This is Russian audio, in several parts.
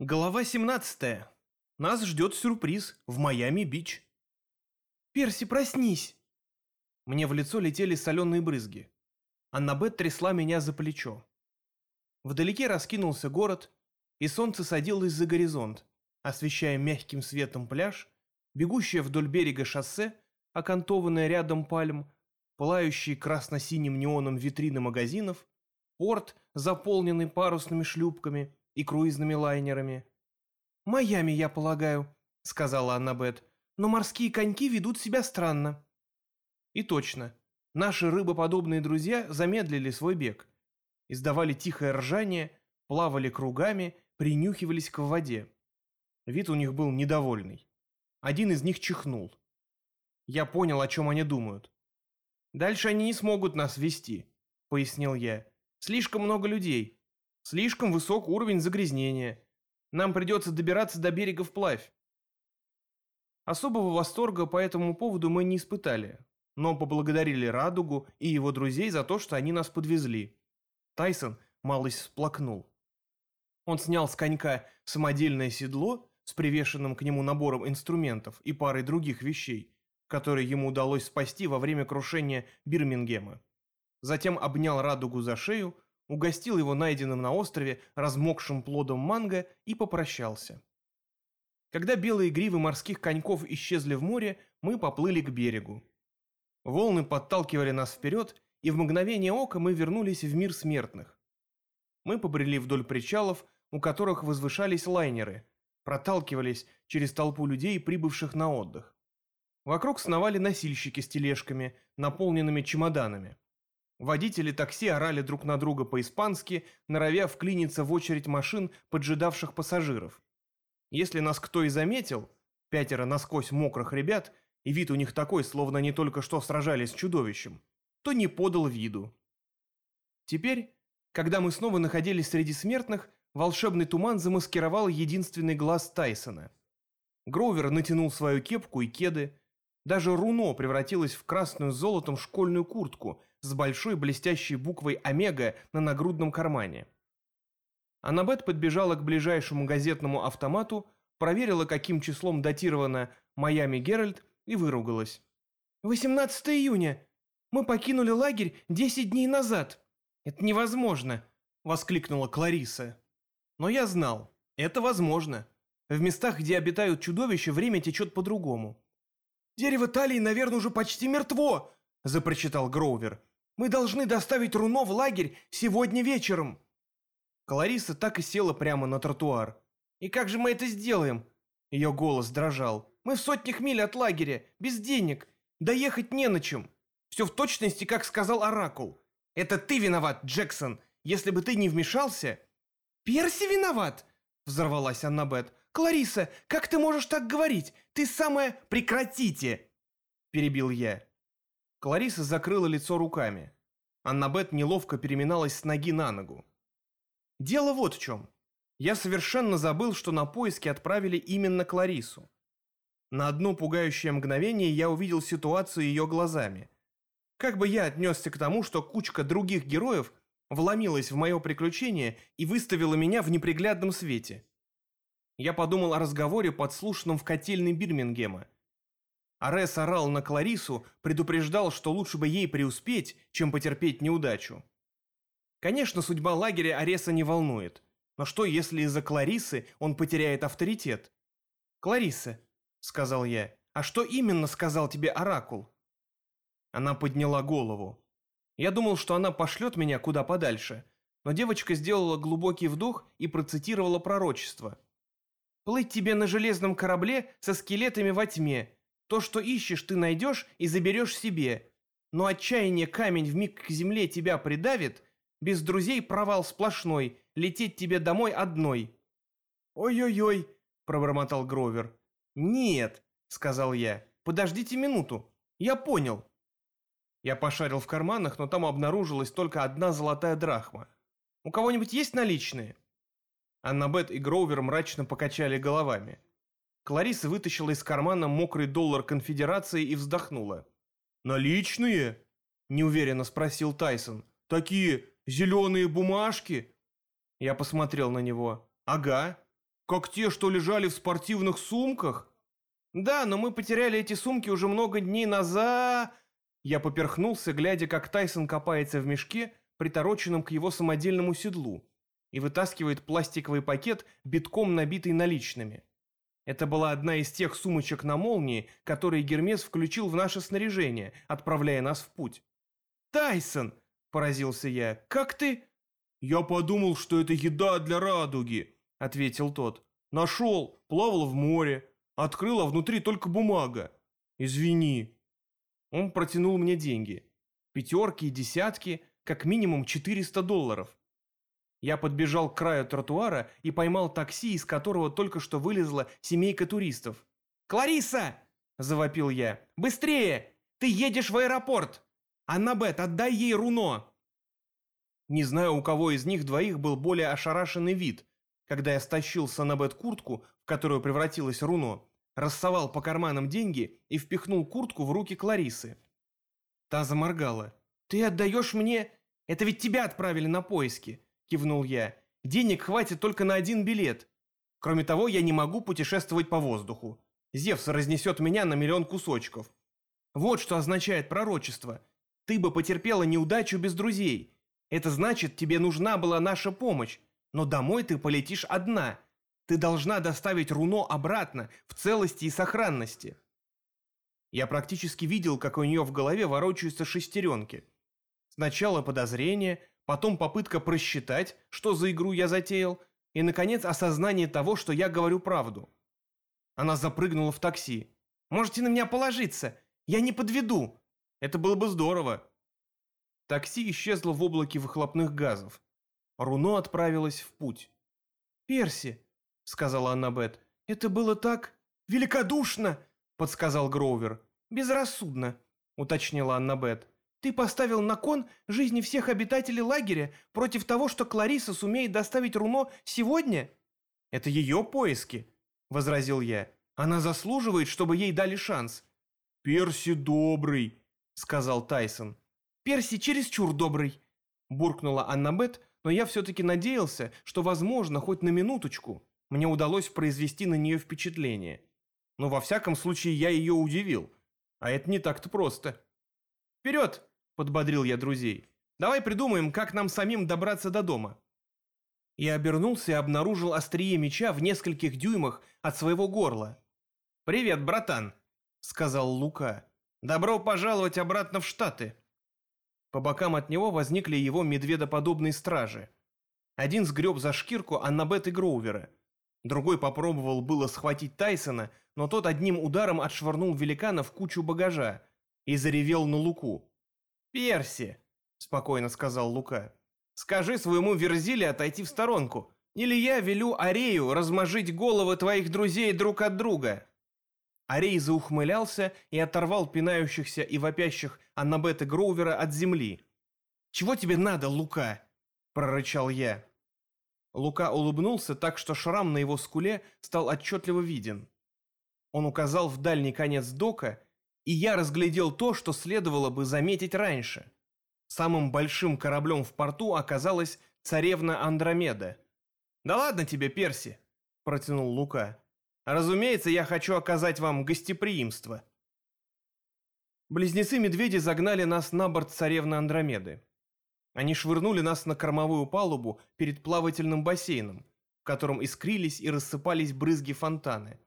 Глава 17. Нас ждет сюрприз в Майами-Бич. «Перси, проснись!» Мне в лицо летели соленые брызги. Аннабет трясла меня за плечо. Вдалеке раскинулся город, и солнце садилось за горизонт, освещая мягким светом пляж, бегущее вдоль берега шоссе, окантованное рядом пальм, пылающие красно-синим неоном витрины магазинов, порт, заполненный парусными шлюпками и круизными лайнерами. «Майами, я полагаю», — сказала Аннабет, — «но морские коньки ведут себя странно». И точно, наши рыбоподобные друзья замедлили свой бег, издавали тихое ржание, плавали кругами, принюхивались к воде. Вид у них был недовольный. Один из них чихнул. Я понял, о чем они думают. «Дальше они не смогут нас вести», — пояснил я. «Слишком много людей. Слишком высок уровень загрязнения. Нам придется добираться до берега вплавь». Особого восторга по этому поводу мы не испытали, но поблагодарили Радугу и его друзей за то, что они нас подвезли. Тайсон малость всплакнул. Он снял с конька самодельное седло с привешенным к нему набором инструментов и парой других вещей, которые ему удалось спасти во время крушения Бирмингема. Затем обнял Радугу за шею, угостил его найденным на острове размокшим плодом манго и попрощался. Когда белые гривы морских коньков исчезли в море, мы поплыли к берегу. Волны подталкивали нас вперед, и в мгновение ока мы вернулись в мир смертных. Мы побрели вдоль причалов, у которых возвышались лайнеры, проталкивались через толпу людей, прибывших на отдых. Вокруг сновали носильщики с тележками, наполненными чемоданами. Водители такси орали друг на друга по-испански, норовя вклиниться в очередь машин, поджидавших пассажиров. Если нас кто и заметил, пятеро насквозь мокрых ребят, и вид у них такой, словно они только что сражались с чудовищем, то не подал виду. Теперь, когда мы снова находились среди смертных, волшебный туман замаскировал единственный глаз Тайсона. Гроувер натянул свою кепку и кеды, даже руно превратилось в красную с золотом школьную куртку с большой блестящей буквой «Омега» на нагрудном кармане. Аннабет подбежала к ближайшему газетному автомату, проверила, каким числом датировано «Майами Геральт» и выругалась. «18 июня! Мы покинули лагерь 10 дней назад! Это невозможно!» — воскликнула Клариса. Но я знал, это возможно. В местах, где обитают чудовища, время течет по-другому. «Дерево талии, наверное, уже почти мертво!» – запрочитал Гроувер. «Мы должны доставить руно в лагерь сегодня вечером!» Клариса так и села прямо на тротуар. «И как же мы это сделаем?» Ее голос дрожал. «Мы в сотнях миль от лагеря, без денег. Доехать не на чем. Все в точности, как сказал Оракул. Это ты виноват, Джексон. Если бы ты не вмешался...» «Перси виноват?» – взорвалась Аннабет. «Клариса, как ты можешь так говорить? Ты самая...» «Прекратите!» – перебил я. Клариса закрыла лицо руками. Аннабет неловко переминалась с ноги на ногу. Дело вот в чем. Я совершенно забыл, что на поиски отправили именно Кларису. На одно пугающее мгновение я увидел ситуацию ее глазами. Как бы я отнесся к тому, что кучка других героев вломилась в мое приключение и выставила меня в неприглядном свете? Я подумал о разговоре, подслушанном в котельной Бирмингема. Арес орал на Кларису, предупреждал, что лучше бы ей преуспеть, чем потерпеть неудачу. Конечно, судьба лагеря Ареса не волнует. Но что, если из-за Кларисы он потеряет авторитет? «Клариса», — сказал я, — «а что именно сказал тебе Оракул?» Она подняла голову. Я думал, что она пошлет меня куда подальше, но девочка сделала глубокий вдох и процитировала пророчество. Плыть тебе на железном корабле со скелетами во тьме. То, что ищешь, ты найдешь и заберешь себе. Но отчаяние камень в миг к земле тебя придавит, без друзей провал сплошной, лететь тебе домой одной. «Ой-ой-ой», — пробормотал Гровер. «Нет», — сказал я, — «подождите минуту. Я понял». Я пошарил в карманах, но там обнаружилась только одна золотая драхма. «У кого-нибудь есть наличные?» Аннабет и Гроувер мрачно покачали головами. Клариса вытащила из кармана мокрый доллар конфедерации и вздохнула. «Наличные?» – неуверенно спросил Тайсон. «Такие зеленые бумажки?» Я посмотрел на него. «Ага. Как те, что лежали в спортивных сумках? Да, но мы потеряли эти сумки уже много дней назад. Я поперхнулся, глядя, как Тайсон копается в мешке, притороченном к его самодельному седлу, и вытаскивает пластиковый пакет, битком набитый наличными. Это была одна из тех сумочек на молнии, которые Гермес включил в наше снаряжение, отправляя нас в путь. «Тайсон!» – поразился я. «Как ты...» «Я подумал, что это еда для радуги», – ответил тот. «Нашел, плавал в море, открыл, а внутри только бумага. Извини». Он протянул мне деньги. Пятерки и десятки, как минимум 400 долларов. Я подбежал к краю тротуара и поймал такси, из которого только что вылезла семейка туристов. «Клариса!» – завопил я. «Быстрее! Ты едешь в аэропорт! Аннабет, отдай ей руно!» Не знаю, у кого из них двоих был более ошарашенный вид, когда я стащил с Аннабет куртку, в которую превратилась руно, рассовал по карманам деньги и впихнул куртку в руки Кларисы. Та заморгала. «Ты отдаешь мне? Это ведь тебя отправили на поиски. – кивнул я. «Денег хватит только на один билет. Кроме того, я не могу путешествовать по воздуху. Зевс разнесет меня на миллион кусочков. Вот что означает пророчество. Ты бы потерпела неудачу без друзей. Это значит, тебе нужна была наша помощь. Но домой ты полетишь одна. Ты должна доставить руно обратно, в целости и сохранности». Я практически видел, как у нее в голове ворочаются шестеренки. Сначала подозрение – потом попытка просчитать, что за игру я затеял, и, наконец, осознание того, что я говорю правду. Она запрыгнула в такси. «Можете на меня положиться, я не подведу. Это было бы здорово». Такси исчезло в облаке выхлопных газов. Руно отправилась в путь. «Перси», — сказала Аннабет, — «это было так великодушно», — подсказал Гроувер. «Безрассудно», — уточнила Аннабет. Ты поставил на кон жизни всех обитателей лагеря против того, что Клариса сумеет доставить Руно сегодня? Это ее поиски, возразил я. Она заслуживает, чтобы ей дали шанс. Перси добрый, сказал Тайсон. Перси чересчур добрый, буркнула Аннабет, но я все-таки надеялся, что, возможно, хоть на минуточку мне удалось произвести на нее впечатление. Но во всяком случае я ее удивил. А это не так-то просто. «Вперед!» – подбодрил я друзей. «Давай придумаем, как нам самим добраться до дома». Я обернулся и обнаружил острие меча в нескольких дюймах от своего горла. «Привет, братан», – сказал Лука. «Добро пожаловать обратно в Штаты». По бокам от него возникли его медведоподобные стражи. Один сгреб за шкирку Аннабет и Гроувера. Другой попробовал было схватить Тайсона, но тот одним ударом отшвырнул великана в кучу багажа и заревел на Луку. «Перси», — спокойно сказал Лука, — «скажи своему Верзиле отойти в сторонку, или я велю Арею размажить головы твоих друзей друг от друга». Арей заухмылялся и оторвал пинающихся и вопящих Аннабета Гроувера от земли. «Чего тебе надо, Лука?» – прорычал я. Лука улыбнулся так, что шрам на его скуле стал отчетливо виден. Он указал в дальний конец дока и я разглядел то, что следовало бы заметить раньше. Самым большим кораблем в порту оказалась царевна Андромеда. «Да ладно тебе, Перси!» – протянул Лука. «Разумеется, я хочу оказать вам гостеприимство». Близнецы-медведи загнали нас на борт царевны Андромеды. Они швырнули нас на кормовую палубу перед плавательным бассейном, в котором искрились и рассыпались брызги фонтаны.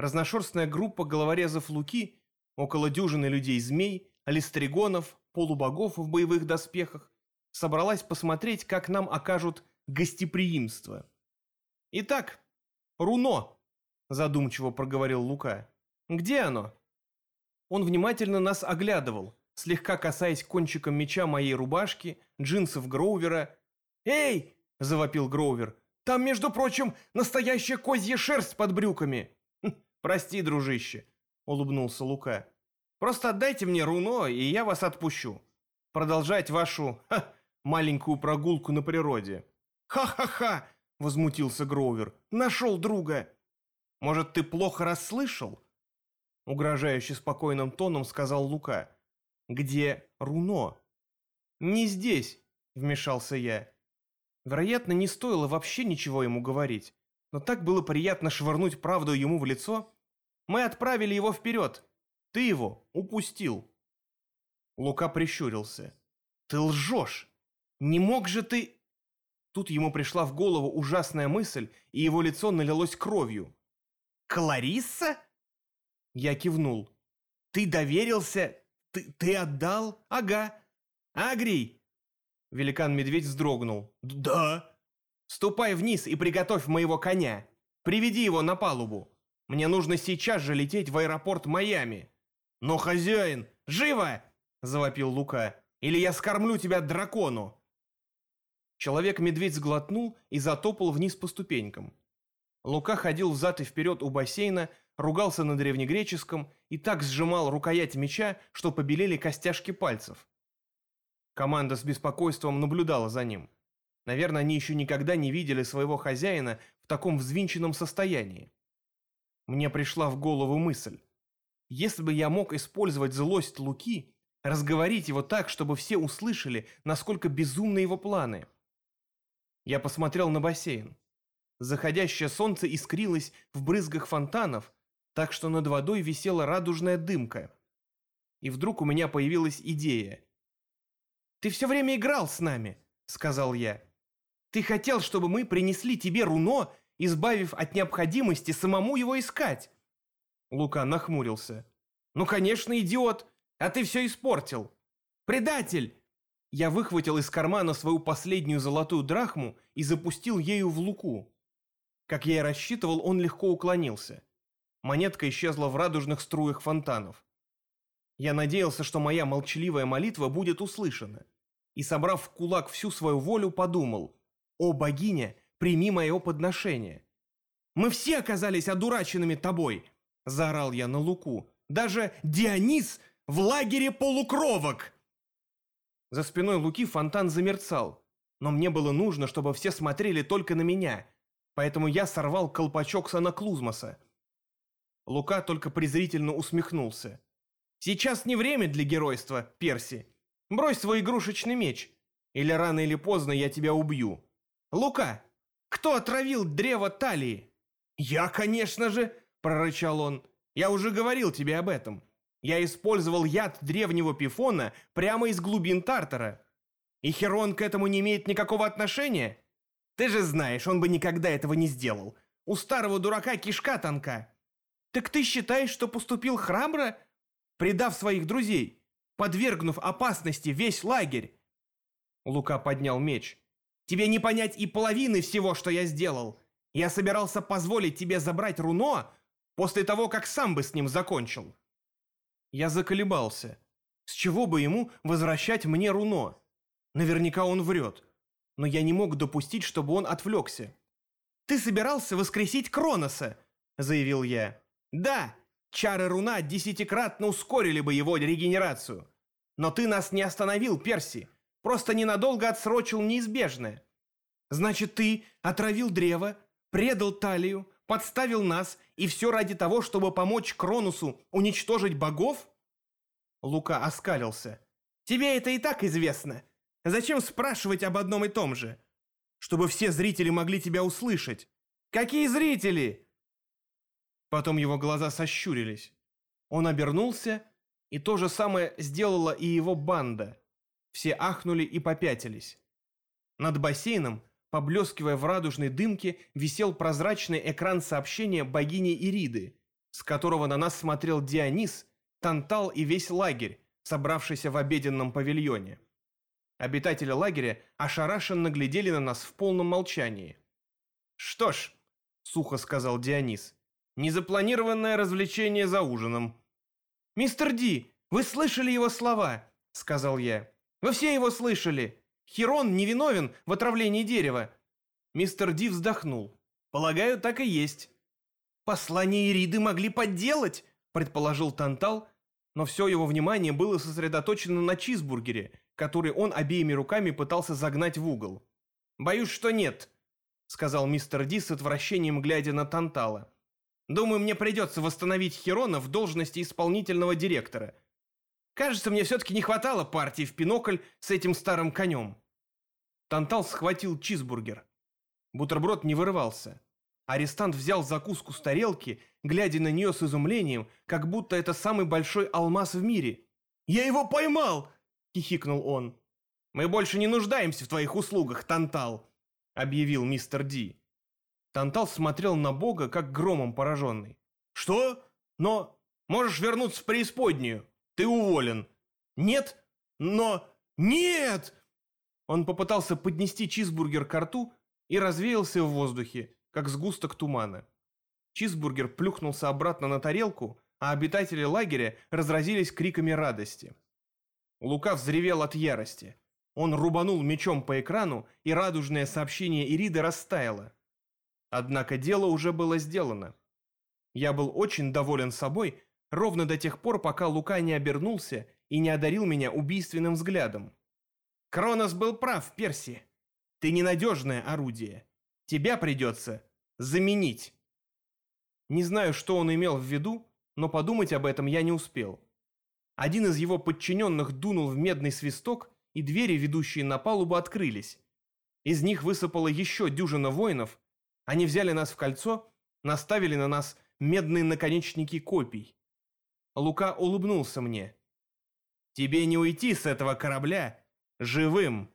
Разношерстная группа головорезов Луки, около дюжины людей-змей, алистригонов, полубогов в боевых доспехах, собралась посмотреть, как нам окажут гостеприимство. «Итак, руно», – задумчиво проговорил Лука. «Где оно?» Он внимательно нас оглядывал, слегка касаясь кончиком меча моей рубашки, джинсов Гроувера. «Эй!» – завопил Гроувер. «Там, между прочим, настоящая козья шерсть под брюками!» «Прости, дружище», — улыбнулся Лука. «Просто отдайте мне руно, и я вас отпущу. Продолжать вашу, ха, маленькую прогулку на природе». «Ха-ха-ха!» — возмутился Гроувер. «Нашел друга!» «Может, ты плохо расслышал?» Угрожающе спокойным тоном сказал Лука. «Где руно?» «Не здесь», — вмешался я. Вероятно, не стоило вообще ничего ему говорить. Но так было приятно швырнуть правду ему в лицо. Мы отправили его вперед. Ты его упустил. Лука прищурился. Ты лжешь. Не мог же ты... Тут ему пришла в голову ужасная мысль, и его лицо налилось кровью. «Кларисса?» Я кивнул. «Ты доверился? Ты, ты отдал? Ага. Агрий!» Великан-медведь вздрогнул. «Да». «Ступай вниз и приготовь моего коня. Приведи его на палубу. Мне нужно сейчас же лететь в аэропорт Майами». «Но, хозяин, живо!» – завопил Лука. «Или я скормлю тебя дракону!» Человек-медведь сглотнул и затопал вниз по ступенькам. Лука ходил взад и вперед у бассейна, ругался на древнегреческом и так сжимал рукоять меча, что побелели костяшки пальцев. Команда с беспокойством наблюдала за ним. Наверное, они еще никогда не видели своего хозяина в таком взвинченном состоянии. Мне пришла в голову мысль. Если бы я мог использовать злость Луки, разговорить его так, чтобы все услышали, насколько безумны его планы – я посмотрел на бассейн. Заходящее солнце искрилось в брызгах фонтанов, так что над водой висела радужная дымка. И вдруг у меня появилась идея. «Ты все время играл с нами», — сказал я. «Ты хотел, чтобы мы принесли тебе руно, избавив от необходимости самому его искать». Лука нахмурился. «Ну, конечно, идиот, а ты все испортил. Предатель!» Я выхватил из кармана свою последнюю золотую драхму и запустил ею в луку. Как я и рассчитывал, он легко уклонился. Монетка исчезла в радужных струях фонтанов. Я надеялся, что моя молчаливая молитва будет услышана. И, собрав в кулак всю свою волю, подумал, «О, богиня, прими мое подношение!» «Мы все оказались одураченными тобой!» – заорал я на луку. «Даже Дионис в лагере полукровок!» За спиной Луки фонтан замерцал, но мне было нужно, чтобы все смотрели только на меня, поэтому я сорвал колпачок с анаклузмоса. Лука только презрительно усмехнулся. «Сейчас не время для геройства, Перси. Брось свой игрушечный меч, или рано или поздно я тебя убью. Лука, кто отравил древо талии?» «Я, конечно же!» – прорычал он. «Я уже говорил тебе об этом. Я использовал яд древнего пифона прямо из глубин Тартара. И Херон к этому не имеет никакого отношения? Ты же знаешь, он бы никогда этого не сделал. У старого дурака кишка тонка. Так ты считаешь, что поступил храбро, предав своих друзей, подвергнув опасности весь лагерь? Лука поднял меч. Тебе не понять и половины всего, что я сделал. Я собирался позволить тебе забрать руно после того, как сам бы с ним закончил. Я заколебался. С чего бы ему возвращать мне руно? Наверняка он врет. Но я не мог допустить, чтобы он отвлекся. «Ты собирался воскресить Кроноса!» – заявил я. «Да, чары руна десятикратно ускорили бы его регенерацию. Но ты нас не остановил, Перси. Просто ненадолго отсрочил неизбежное. Значит, ты отравил древо, предал талию, подставил нас, и все ради того, чтобы помочь Кронусу уничтожить богов? Лука оскалился. Тебе это и так известно. Зачем спрашивать об одном и том же? Чтобы все зрители могли тебя услышать. Какие зрители? Потом его глаза сощурились. Он обернулся, и то же самое сделала и его банда. Все ахнули и попятились. Над бассейном Поблескивая в радужной дымке, висел прозрачный экран сообщения богини Ириды, с которого на нас смотрел Дионис, Тантал и весь лагерь, собравшийся в обеденном павильоне. Обитатели лагеря ошарашенно глядели на нас в полном молчании. «Что ж», — сухо сказал Дионис, — «незапланированное развлечение за ужином». «Мистер Ди, вы слышали его слова?» — сказал я. «Вы все его слышали. Хирон невиновен в отравлении дерева. Мистер Ди вздохнул. Полагаю, так и есть. Послание Ириды могли подделать, предположил Тантал, но все его внимание было сосредоточено на чизбургере, который он обеими руками пытался загнать в угол. «Боюсь, что нет», — сказал мистер Ди с отвращением, глядя на Тантала. «Думаю, мне придется восстановить Хирона в должности исполнительного директора. Кажется, мне все-таки не хватало партии в пинокль с этим старым конем». Тантал схватил чизбургер. Бутерброд не вырывался. Арестант взял закуску с тарелки, глядя на нее с изумлением, как будто это самый большой алмаз в мире. «Я его поймал!» — хихикнул он. «Мы больше не нуждаемся в твоих услугах, Тантал!» — объявил мистер Ди. Тантал смотрел на Бога, как громом пораженный. «Что? Но можешь вернуться в преисподнюю. Ты уволен». «Нет, но... Нет!» Он попытался поднести чизбургер к рту и развеялся в воздухе, как сгусток тумана. Чизбургер плюхнулся обратно на тарелку, а обитатели лагеря разразились криками радости. Лука взревел от ярости. Он рубанул мечом по экрану, и радужное сообщение Ириды растаяло. Однако дело уже было сделано. Я был очень доволен собой, ровно до тех пор, пока Лука не обернулся и не одарил меня убийственным взглядом. Кронос был прав, Перси. Ты ненадежное орудие. Тебя придется заменить. Не знаю, что он имел в виду, но подумать об этом я не успел. Один из его подчиненных дунул в медный свисток, и двери, ведущие на палубу, открылись. Из них высыпала еще дюжина воинов, они взяли нас в кольцо, наставили на нас медные наконечники копий. Лука улыбнулся мне. «Тебе не уйти с этого корабля живым!»